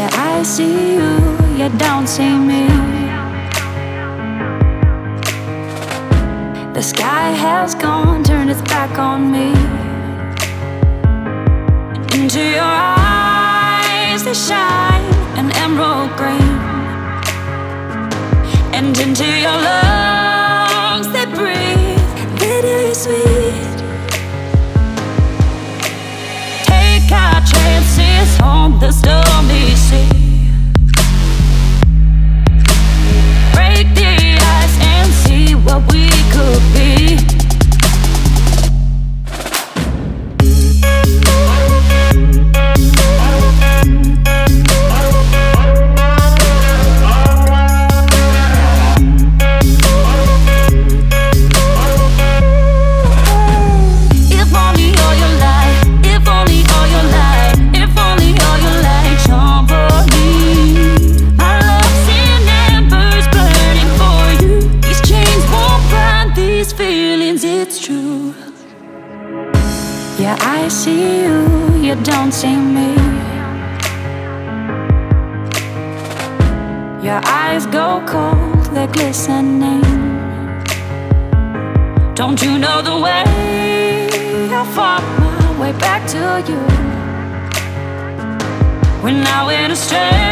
I see you, you don't see me. The sky has gone, turned its back on me. Into your eyes, they shine an emerald green. And into your lungs, they breathe bitter sweet. Take our chances Yeah, I see you, you don't see me. Your eyes go cold, they're glistening. Don't you know the way? I fought my way back to you. We're now in a the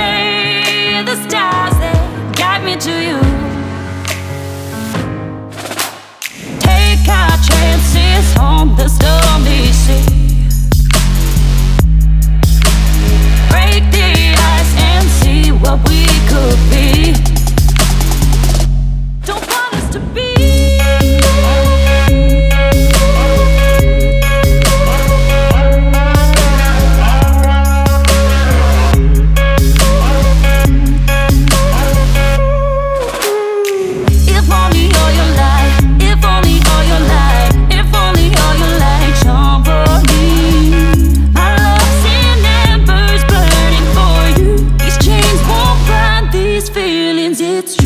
it's you.